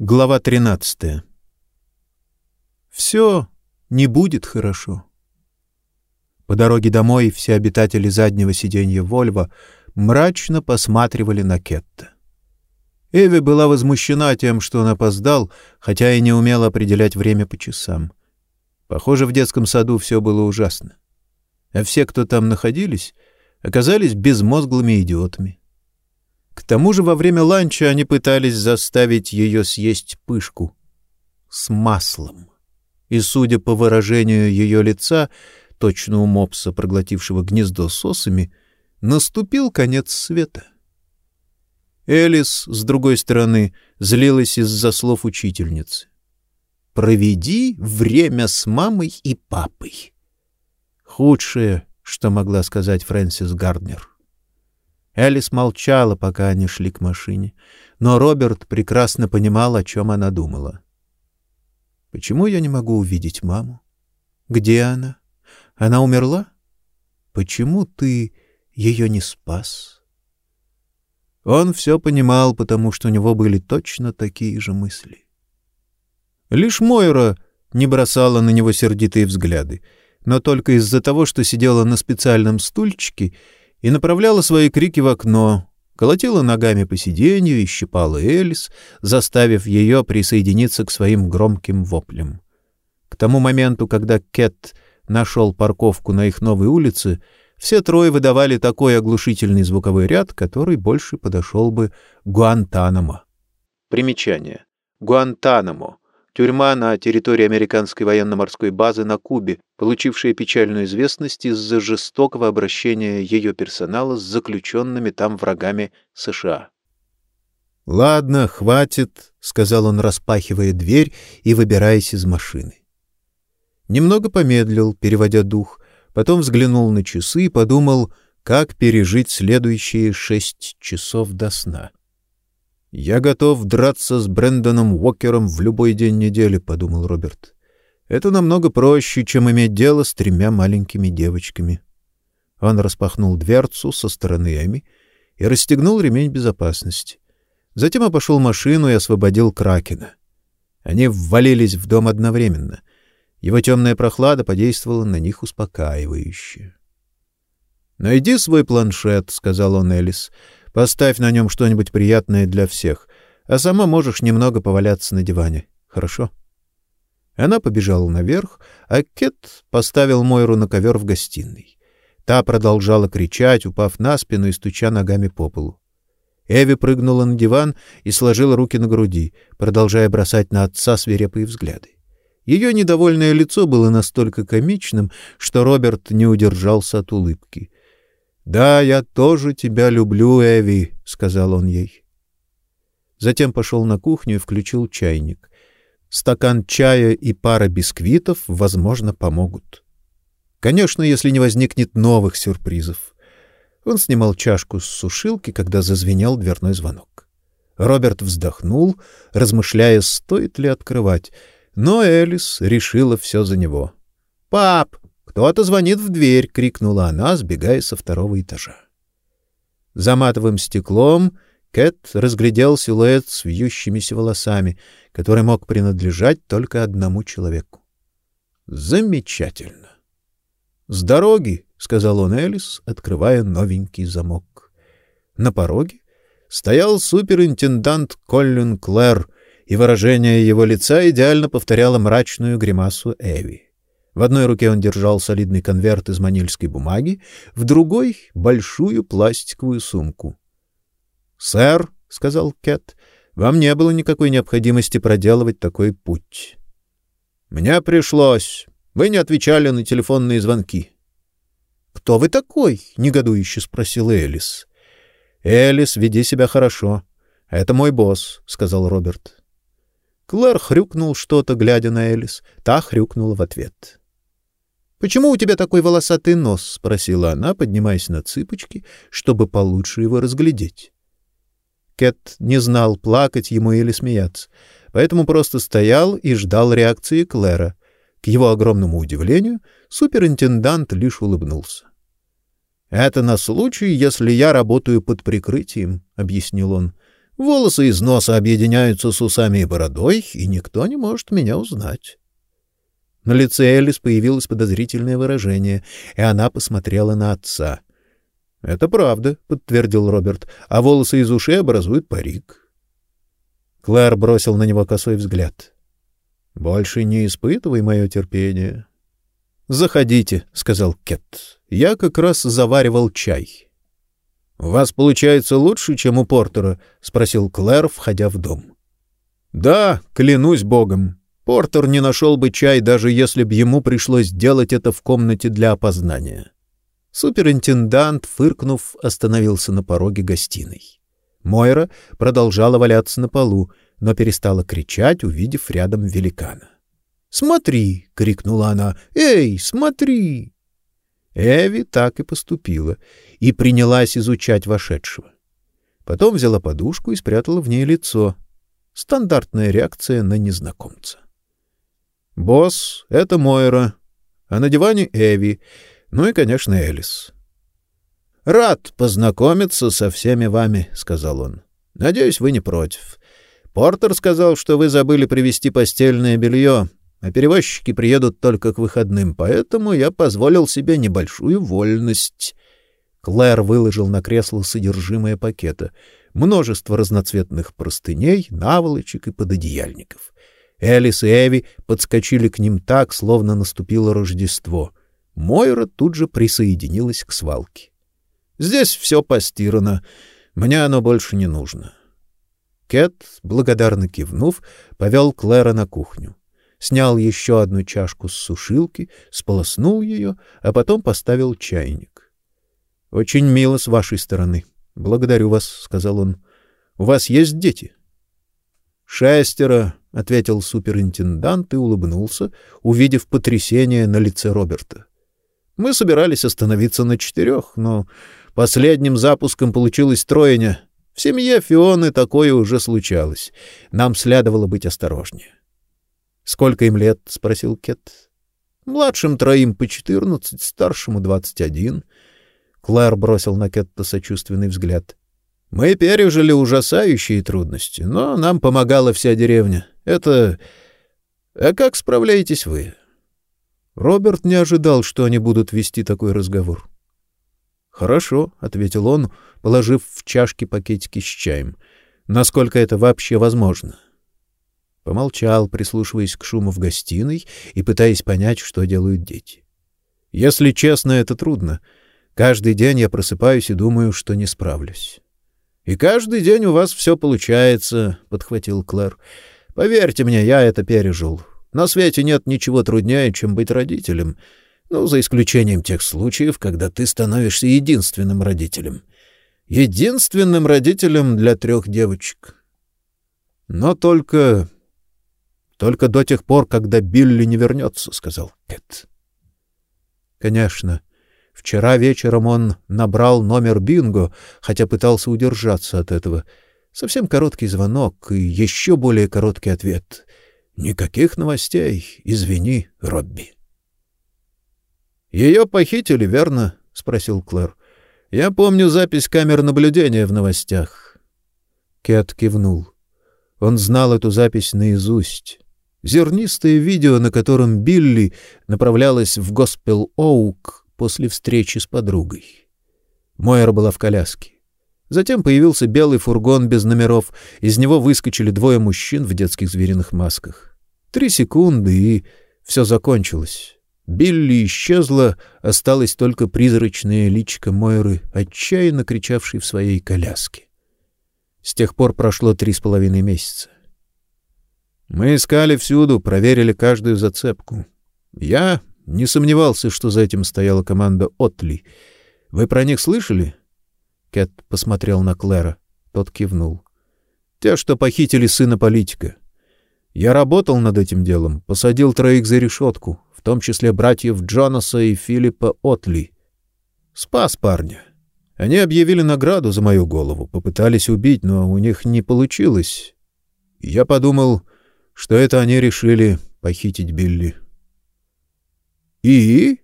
Глава 13. Все не будет хорошо. По дороге домой все обитатели заднего сиденья Вольво мрачно посматривали на Кетта. Эви была возмущена тем, что он опоздал, хотя и не умела определять время по часам. Похоже, в детском саду все было ужасно. А все, кто там находились, оказались безмозглыми идиотами. К тому же во время ланча они пытались заставить ее съесть пышку с маслом. И, судя по выражению ее лица, точно у мопса, проглотившего гнездо сосами, наступил конец света. Элис, с другой стороны, злилась из-за слов учительницы. «Проведи время с мамой и папой». Худшее, что могла сказать Фрэнсис Гарднер. Элис молчала, пока они шли к машине, но Роберт прекрасно понимал, о чем она думала. Почему я не могу увидеть маму? Где она? Она умерла? Почему ты ее не спас? Он все понимал, потому что у него были точно такие же мысли. Лишь Мойра не бросала на него сердитые взгляды, но только из-за того, что сидела на специальном стульчике и направляла свои крики в окно, колотила ногами по сиденью и щипала Элис, заставив ее присоединиться к своим громким воплям. К тому моменту, когда Кэт нашел парковку на их новой улице, все трое выдавали такой оглушительный звуковой ряд, который больше подошел бы Гуантанамо. Примечание. Гуантанамо Тюрьма на территории американской военно-морской базы на Кубе, получившая печальную известность из-за жестокого обращения ее персонала с заключенными там врагами США. «Ладно, хватит», — сказал он, распахивая дверь и выбираясь из машины. Немного помедлил, переводя дух, потом взглянул на часы и подумал, как пережить следующие шесть часов до сна. «Я готов драться с Брэндоном Уокером в любой день недели», — подумал Роберт. «Это намного проще, чем иметь дело с тремя маленькими девочками». Он распахнул дверцу со стороны Эми и расстегнул ремень безопасности. Затем обошел машину и освободил Кракена. Они ввалились в дом одновременно. Его темная прохлада подействовала на них успокаивающе. «Найди свой планшет», — сказал он Элис. Поставь на нем что-нибудь приятное для всех, а сама можешь немного поваляться на диване. Хорошо? Она побежала наверх, а Кет поставил Мойру на ковер в гостиной. Та продолжала кричать, упав на спину и стуча ногами по полу. Эви прыгнула на диван и сложила руки на груди, продолжая бросать на отца свирепые взгляды. Ее недовольное лицо было настолько комичным, что Роберт не удержался от улыбки. «Да, я тоже тебя люблю, Эви», — сказал он ей. Затем пошел на кухню и включил чайник. Стакан чая и пара бисквитов, возможно, помогут. Конечно, если не возникнет новых сюрпризов. Он снимал чашку с сушилки, когда зазвенел дверной звонок. Роберт вздохнул, размышляя, стоит ли открывать, но Элис решила все за него. «Пап, «Кто-то звонит в дверь!» — крикнула она, сбегая со второго этажа. За матовым стеклом Кэт разглядел силуэт с вьющимися волосами, который мог принадлежать только одному человеку. «Замечательно!» «С дороги!» — сказал он Элис, открывая новенький замок. На пороге стоял суперинтендант Коллин Клэр, и выражение его лица идеально повторяло мрачную гримасу Эви. В одной руке он держал солидный конверт из манильской бумаги, в другой — большую пластиковую сумку. — Сэр, — сказал Кэт, — вам не было никакой необходимости проделывать такой путь. — Мне пришлось. Вы не отвечали на телефонные звонки. — Кто вы такой? — негодующе спросил Элис. — Элис, веди себя хорошо. — Это мой босс, — сказал Роберт. Клэр хрюкнул что-то, глядя на Элис. Та хрюкнула в ответ. Почему у тебя такой волосатый нос? спросила она, поднимаясь на цыпочки, чтобы получше его разглядеть. Кэт не знал, плакать ему или смеяться, поэтому просто стоял и ждал реакции Клэра. К его огромному удивлению, суперинтендант лишь улыбнулся. Это на случай, если я работаю под прикрытием, объяснил он. Волосы из носа объединяются с усами и бородой, и никто не может меня узнать. На лице Элис появилось подозрительное выражение, и она посмотрела на отца. «Это правда», — подтвердил Роберт, — «а волосы из ушей образуют парик». Клэр бросил на него косой взгляд. «Больше не испытывай мое терпение». «Заходите», — сказал Кет. «Я как раз заваривал чай». «У вас получается лучше, чем у Портера?» — спросил Клэр, входя в дом. «Да, клянусь богом. Портер не нашел бы чай, даже если бы ему пришлось делать это в комнате для опознания». Суперинтендант, фыркнув, остановился на пороге гостиной. Мойра продолжала валяться на полу, но перестала кричать, увидев рядом великана. «Смотри!» — крикнула она. «Эй, смотри!» Эви так и поступила и принялась изучать вошедшего. Потом взяла подушку и спрятала в ней лицо. Стандартная реакция на незнакомца. «Босс, это Мойра, а на диване Эви, ну и, конечно, Элис. «Рад познакомиться со всеми вами», — сказал он. «Надеюсь, вы не против. Портер сказал, что вы забыли привезти постельное белье, а перевозчики приедут только к выходным, поэтому я позволил себе небольшую вольность». Клэр выложил на кресло содержимое пакета. Множество разноцветных простыней, наволочек и пододеяльников. Элис и Эви подскочили к ним так, словно наступило Рождество — Мойра тут же присоединилась к свалке. Здесь все постирано. Мне оно больше не нужно. Кэт, благодарно кивнув, повел Клэра на кухню. Снял еще одну чашку с сушилки, сполоснул ее, а потом поставил чайник. — Очень мило с вашей стороны. Благодарю вас, — сказал он. — У вас есть дети? — Шестеро, — ответил суперинтендант и улыбнулся, увидев потрясение на лице Роберта. Мы собирались остановиться на четырех, но последним запуском получилось тройня. В семье Фионы такое уже случалось. Нам следовало быть осторожнее. — Сколько им лет? — спросил Кет. — Младшим троим по четырнадцать, старшему двадцать один. Клэр бросил на Кетта сочувственный взгляд. — Мы пережили ужасающие трудности, но нам помогала вся деревня. Это... А как справляетесь вы? — Роберт не ожидал, что они будут вести такой разговор. «Хорошо», — ответил он, положив в чашки пакетики с чаем. «Насколько это вообще возможно?» Помолчал, прислушиваясь к шуму в гостиной и пытаясь понять, что делают дети. «Если честно, это трудно. Каждый день я просыпаюсь и думаю, что не справлюсь». «И каждый день у вас все получается», — подхватил Клэр. «Поверьте мне, я это пережил. На свете нет ничего труднее, чем быть родителем, ну, за исключением тех случаев, когда ты становишься единственным родителем. Единственным родителем для трех девочек. Но только... только до тех пор, когда Билли не вернется, — сказал Кэт. Конечно, вчера вечером он набрал номер Бинго, хотя пытался удержаться от этого. Совсем короткий звонок и еще более короткий ответ — Никаких новостей, извини, Робби. Ее похитили, верно? спросил Клэр. Я помню запись камер наблюдения в новостях. Кэт кивнул. Он знал эту запись наизусть. Зернистое видео, на котором Билли направлялась в Госпел Оук после встречи с подругой. Мойер была в коляске. Затем появился белый фургон без номеров, из него выскочили двое мужчин в детских звериных масках. Три секунды, и все закончилось. Билли исчезла, осталась только призрачная личка Мойры, отчаянно кричавшей в своей коляске. С тех пор прошло три с половиной месяца. Мы искали всюду, проверили каждую зацепку. Я не сомневался, что за этим стояла команда Отли. Вы про них слышали? Кэт посмотрел на Клэра. Тот кивнул. Те, что похитили сына политика. Я работал над этим делом, посадил троих за решетку, в том числе братьев Джонаса и Филиппа Отли. Спас парня. Они объявили награду за мою голову, попытались убить, но у них не получилось. Я подумал, что это они решили похитить Билли. И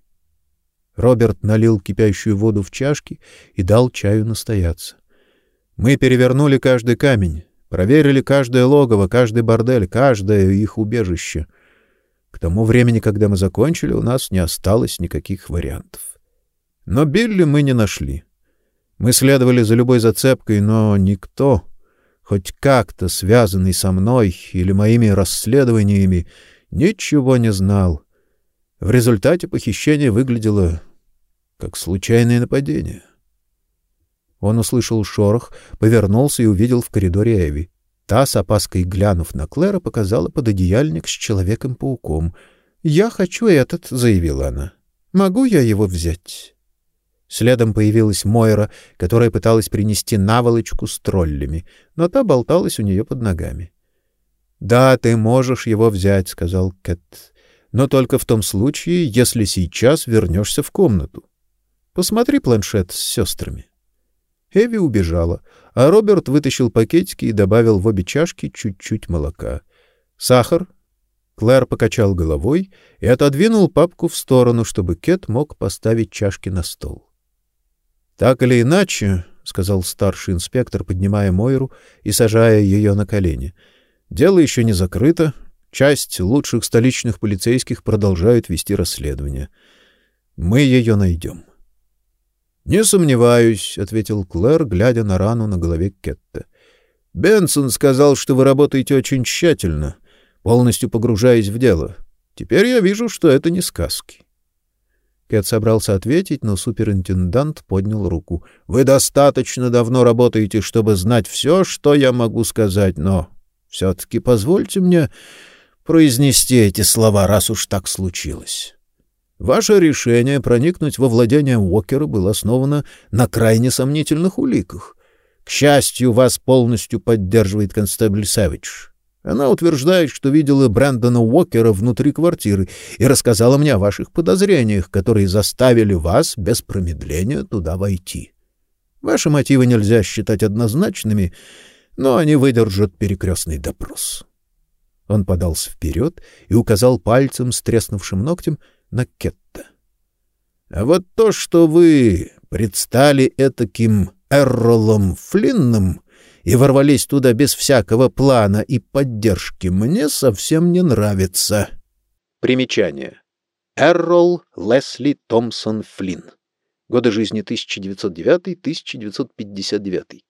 Роберт налил кипящую воду в чашки и дал чаю настояться. Мы перевернули каждый камень, проверили каждое логово, каждый бордель, каждое их убежище. К тому времени, когда мы закончили, у нас не осталось никаких вариантов. Но Билли мы не нашли. Мы следовали за любой зацепкой, но никто, хоть как-то связанный со мной или моими расследованиями, ничего не знал. В результате похищение выглядело как случайное нападение. Он услышал шорох, повернулся и увидел в коридоре Эви. Та, с опаской глянув на Клэра, показала пододеяльник с Человеком-пауком. «Я хочу этот», — заявила она. «Могу я его взять?» Следом появилась Мойра, которая пыталась принести наволочку с троллями, но та болталась у нее под ногами. «Да, ты можешь его взять», — сказал Кэт, — «но только в том случае, если сейчас вернешься в комнату. Посмотри планшет с сестрами». Эви убежала, а Роберт вытащил пакетики и добавил в обе чашки чуть-чуть молока. «Сахар?» Клэр покачал головой и отодвинул папку в сторону, чтобы Кэт мог поставить чашки на стол. Так или иначе, сказал старший инспектор, поднимая Мойру и сажая ее на колени. Дело еще не закрыто. Часть лучших столичных полицейских продолжают вести расследование. Мы ее найдем. Не сомневаюсь, ответил Клэр, глядя на рану на голове Кетта. Бенсон сказал, что вы работаете очень тщательно, полностью погружаясь в дело. Теперь я вижу, что это не сказки. Кэт собрался ответить, но суперинтендант поднял руку. Вы достаточно давно работаете, чтобы знать все, что я могу сказать, но все таки позвольте мне произнести эти слова, раз уж так случилось. Ваше решение проникнуть во владение Уокера было основано на крайне сомнительных уликах. К счастью, вас полностью поддерживает констебль Савич. Она утверждает, что видела Брэндона Уокера внутри квартиры и рассказала мне о ваших подозрениях, которые заставили вас без промедления туда войти. Ваши мотивы нельзя считать однозначными, но они выдержат перекрестный допрос. Он подался вперед и указал пальцем с треснувшим ногтем на Кетта. А вот то, что вы предстали этаким Эрролом Флинном, и ворвались туда без всякого плана и поддержки, мне совсем не нравится. Примечание. Эррол Лесли Томпсон Флинн. Годы жизни 1909-1959.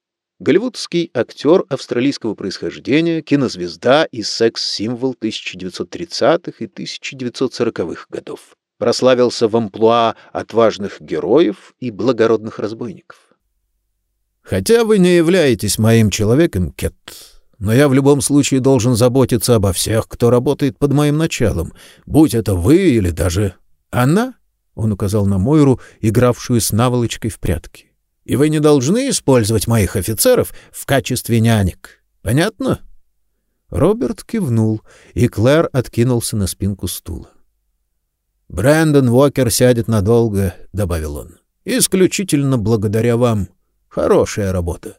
Голливудский актер австралийского происхождения, кинозвезда и секс-символ 1930-х и 1940-х годов. Прославился в амплуа отважных героев и благородных разбойников. Хотя вы не являетесь моим человеком, Кет, но я в любом случае должен заботиться обо всех, кто работает под моим началом, будь это вы или даже она, он указал на Мойру, игравшую с наволочкой в прятки. И вы не должны использовать моих офицеров в качестве нянек. Понятно? Роберт кивнул, и Клэр откинулся на спинку стула. Брэндон Уокер сядет надолго, добавил он. Исключительно благодаря вам. Хорошая работа.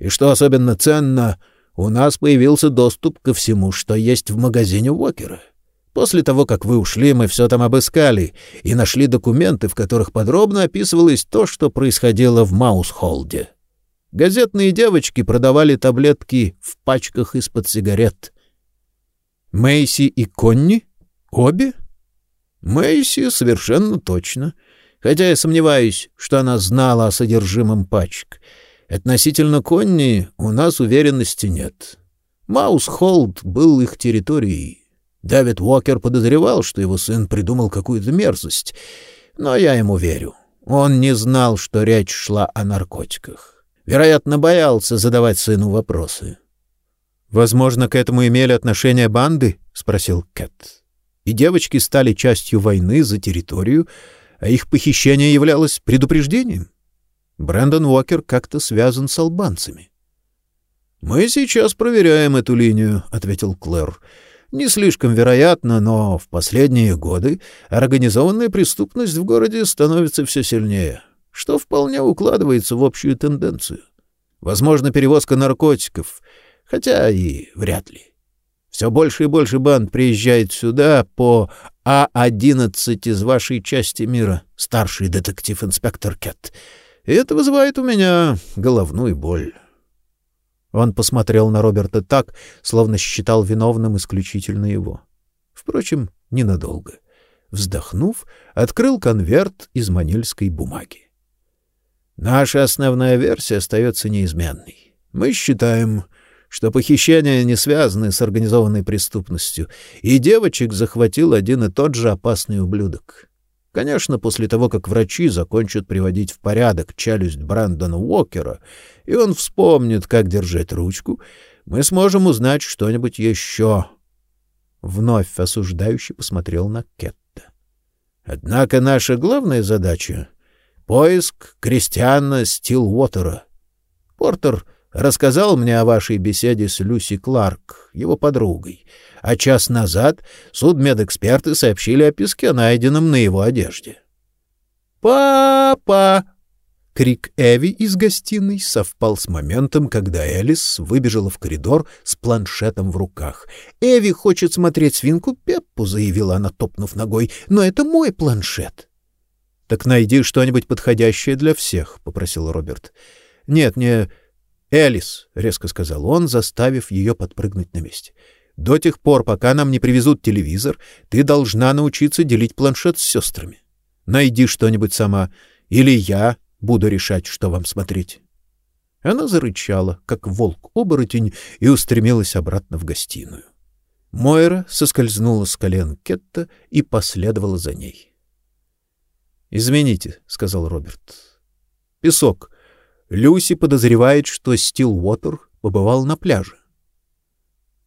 И что особенно ценно, у нас появился доступ ко всему, что есть в магазине Уокера. После того, как вы ушли, мы все там обыскали и нашли документы, в которых подробно описывалось то, что происходило в Маусхолде. Газетные девочки продавали таблетки в пачках из-под сигарет. Мэйси и Конни? Обе? Мэйси совершенно точно хотя я сомневаюсь, что она знала о содержимом пачек. Относительно Конни у нас уверенности нет. Маус-Холд был их территорией. Дэвид Уокер подозревал, что его сын придумал какую-то мерзость, но я ему верю. Он не знал, что речь шла о наркотиках. Вероятно, боялся задавать сыну вопросы. «Возможно, к этому имели отношение банды?» — спросил Кэт. «И девочки стали частью войны за территорию, а их похищение являлось предупреждением. Брэндон Уокер как-то связан с албанцами. Мы сейчас проверяем эту линию, ответил Клэр. Не слишком вероятно, но в последние годы организованная преступность в городе становится все сильнее, что вполне укладывается в общую тенденцию. Возможно, перевозка наркотиков, хотя и вряд ли. Все больше и больше банд приезжает сюда по А-11 из вашей части мира, старший детектив-инспектор Кэт. И это вызывает у меня головную боль. Он посмотрел на Роберта так, словно считал виновным исключительно его. Впрочем, ненадолго. Вздохнув, открыл конверт из манильской бумаги. Наша основная версия остается неизменной. Мы считаем, что похищения не связаны с организованной преступностью, и девочек захватил один и тот же опасный ублюдок. Конечно, после того, как врачи закончат приводить в порядок челюсть Брэндона Уокера, и он вспомнит, как держать ручку, мы сможем узнать что-нибудь еще. Вновь осуждающий посмотрел на Кетта. Однако наша главная задача — поиск Кристиана Стилуотера. Портер рассказал мне о вашей беседе с Люси Кларк, его подругой, а час назад судмедэксперты сообщили о песке, найденном на его одежде. «Папа!» Крик Эви из гостиной совпал с моментом, когда Элис выбежала в коридор с планшетом в руках. «Эви хочет смотреть свинку Пеппу», — заявила она, топнув ногой, — «но это мой планшет». «Так найди что-нибудь подходящее для всех», — попросил Роберт. «Нет, не...» «Элис», — резко сказал он, заставив ее подпрыгнуть на месте. «До тех пор, пока нам не привезут телевизор, ты должна научиться делить планшет с сестрами. Найди что-нибудь сама, или я буду решать, что вам смотреть». Она зарычала, как волк-оборотень, и устремилась обратно в гостиную. Мойра соскользнула с колен Кетта и последовала за ней. «Извините», — сказал Роберт. «Песок. Люси подозревает, что Стилуотер побывал на пляже.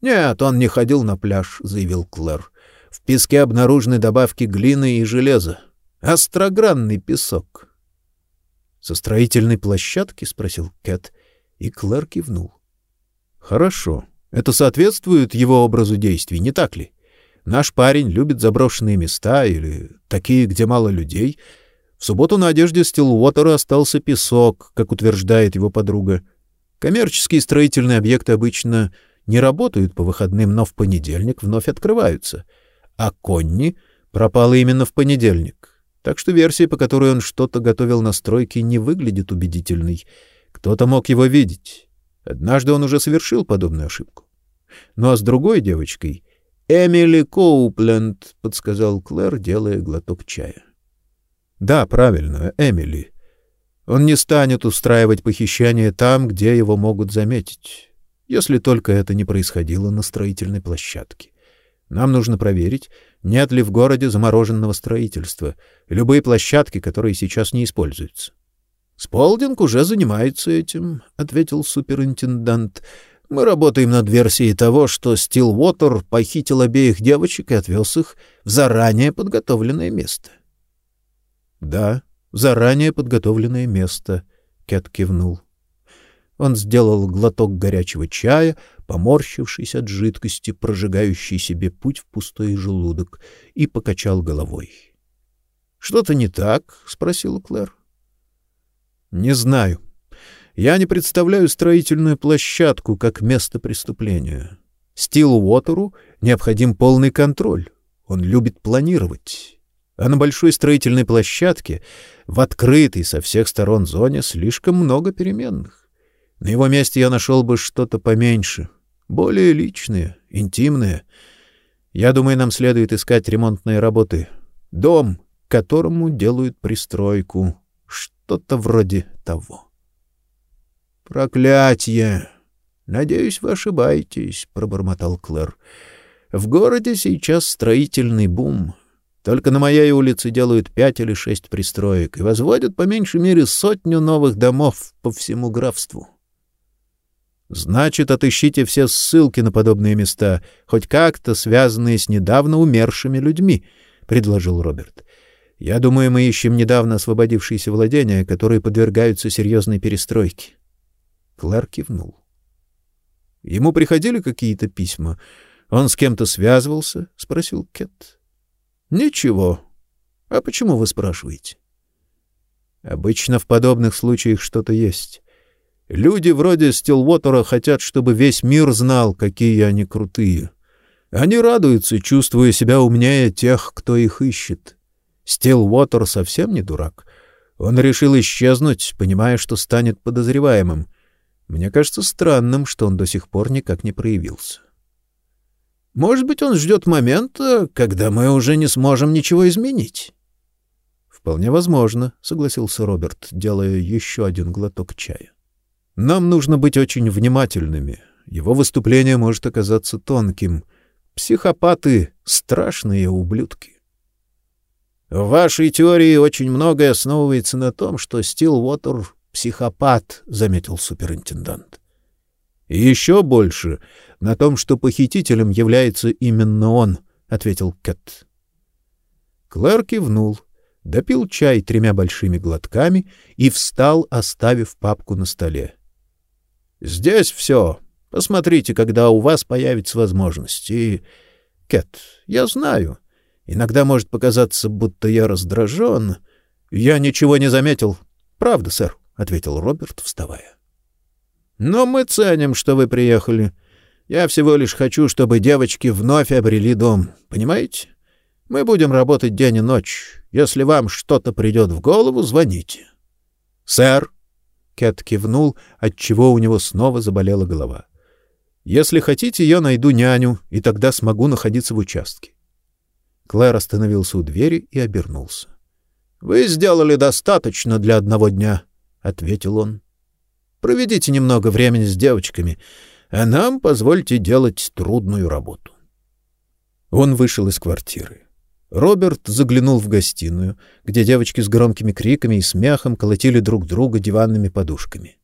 Нет, он не ходил на пляж, заявил Клэр. В песке обнаружены добавки глины и железа. Острогранный песок. Со строительной площадки спросил Кэт, и Клэр кивнул. Хорошо. Это соответствует его образу действий, не так ли? Наш парень любит заброшенные места или такие, где мало людей. В субботу на одежде Стилуотера остался песок, как утверждает его подруга. Коммерческие строительные объекты обычно не работают по выходным, но в понедельник вновь открываются. А Конни пропала именно в понедельник. Так что версия, по которой он что-то готовил на стройке, не выглядит убедительной. Кто-то мог его видеть. Однажды он уже совершил подобную ошибку. Ну а с другой девочкой, Эмили Коупленд, подсказал Клэр, делая глоток чая. Да, правильно, Эмили. Он не станет устраивать похищение там, где его могут заметить, если только это не происходило на строительной площадке. Нам нужно проверить, нет ли в городе замороженного строительства, любые площадки, которые сейчас не используются. Сполдинг уже занимается этим, ответил суперинтендант. Мы работаем над версией того, что Стилвотер похитил обеих девочек и отвез их в заранее подготовленное место. Да, заранее подготовленное место, Кэт кивнул. Он сделал глоток горячего чая, поморщившись от жидкости, прожигающей себе путь в пустой желудок, и покачал головой. Что-то не так, спросил Клэр. Не знаю. Я не представляю строительную площадку как место преступления. Стилу Уотеру необходим полный контроль. Он любит планировать а на большой строительной площадке, в открытой со всех сторон зоне, слишком много переменных. На его месте я нашел бы что-то поменьше, более личное, интимное. Я думаю, нам следует искать ремонтные работы. Дом, которому делают пристройку. Что-то вроде того. Проклятье! Надеюсь, вы ошибаетесь, пробормотал Клэр. В городе сейчас строительный бум. Только на моей улице делают пять или шесть пристроек и возводят по меньшей мере сотню новых домов по всему графству. Значит, отыщите все ссылки на подобные места, хоть как-то связанные с недавно умершими людьми, предложил Роберт. Я думаю, мы ищем недавно освободившиеся владения, которые подвергаются серьезной перестройке. Клэр кивнул. Ему приходили какие-то письма. Он с кем-то связывался, спросил Кет. Ничего. А почему вы спрашиваете? Обычно в подобных случаях что-то есть. Люди вроде Стилвотера хотят, чтобы весь мир знал, какие они крутые. Они радуются, чувствуя себя умнее тех, кто их ищет. Стилвотер совсем не дурак. Он решил исчезнуть, понимая, что станет подозреваемым. Мне кажется странным, что он до сих пор никак не проявился. Может быть, он ждет момента, когда мы уже не сможем ничего изменить. Вполне возможно, согласился Роберт, делая еще один глоток чая. Нам нужно быть очень внимательными. Его выступление может оказаться тонким. Психопаты страшные ублюдки. В вашей теории очень многое основывается на том, что Стилвотер — психопат, — заметил суперинтендант. И еще больше на том, что похитителем является именно он, — ответил Кэт. Клэр кивнул, допил чай тремя большими глотками и встал, оставив папку на столе. — Здесь все. Посмотрите, когда у вас появится возможность. И, Кэт, я знаю, Иногда может показаться, будто я раздражен. Я ничего не заметил. Правда, сэр, ответил Роберт, вставая. Но мы ценим, что вы приехали. Я всего лишь хочу, чтобы девочки вновь обрели дом. Понимаете? Мы будем работать день и ночь. Если вам что-то придет в голову, звоните. Сэр, Кэт кивнул, отчего у него снова заболела голова. Если хотите, я найду няню, и тогда смогу находиться в участке. Клэр остановился у двери и обернулся. — Вы сделали достаточно для одного дня, — ответил он. — Проведите немного времени с девочками, а нам позвольте делать трудную работу. Он вышел из квартиры. Роберт заглянул в гостиную, где девочки с громкими криками и смехом колотили друг друга диванными подушками.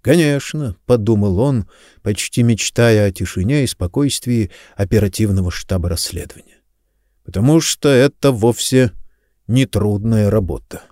«Конечно», — подумал он, почти мечтая о тишине и спокойствии оперативного штаба расследования потому что это вовсе не трудная работа.